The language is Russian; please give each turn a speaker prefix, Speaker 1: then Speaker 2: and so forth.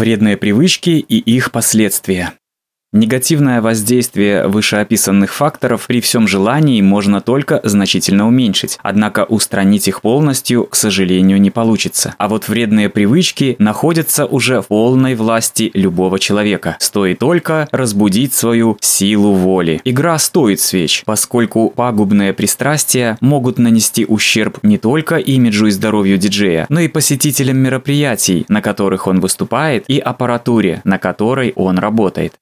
Speaker 1: Вредные привычки и их последствия. Негативное воздействие вышеописанных факторов при всем желании можно только значительно уменьшить, однако устранить их полностью, к сожалению, не получится. А вот вредные привычки находятся уже в полной власти любого человека. Стоит только разбудить свою силу воли. Игра стоит свеч, поскольку пагубные пристрастия могут нанести ущерб не только имиджу и здоровью диджея, но и посетителям мероприятий, на которых он выступает, и аппаратуре, на которой он работает.